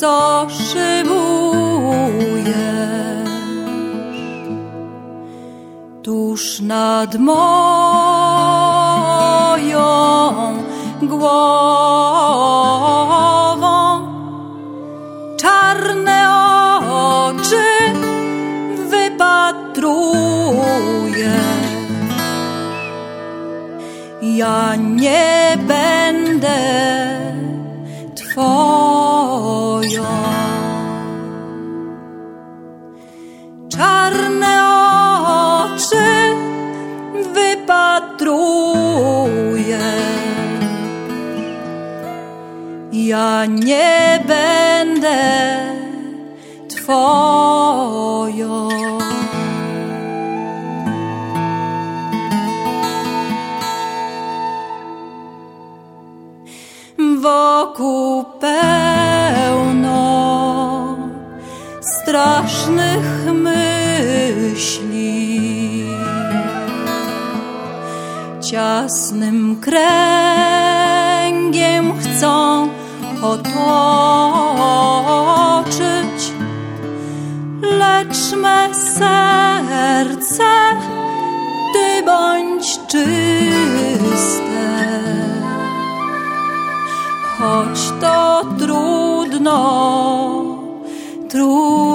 poszybujesz tuż nad moją głową czarne oczy wypatruję ja nie będę Twoją. Czarne oczy wypatruję. Ja nie będę Twoją. wokół strasznych myśli. Ciasnym kręgiem chcą otoczyć, lecz me serce, ty bądź czyste choć to trudno, trudno.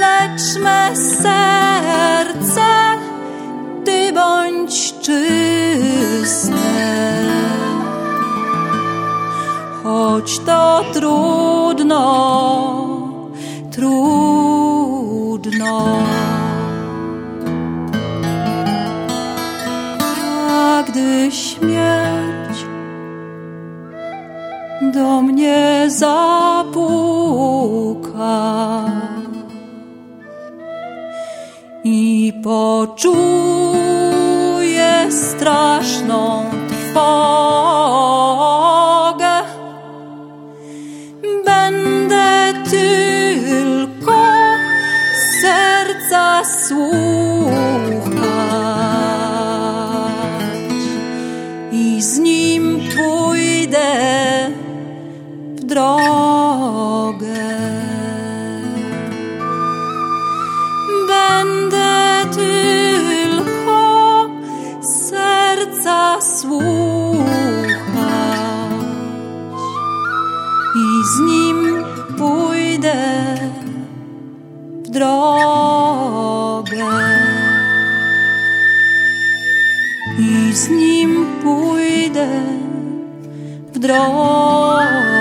Lecz me serce, ty bądź czyste, choć to trudno, trudno. gdy śmierć do mnie zapuka i poczuję straszną trwogę. Będę tylko serca słuchać. Drogę. Będę tylko serca słuchać i z nim pójdę w drogę. I z nim pójdę w drogę.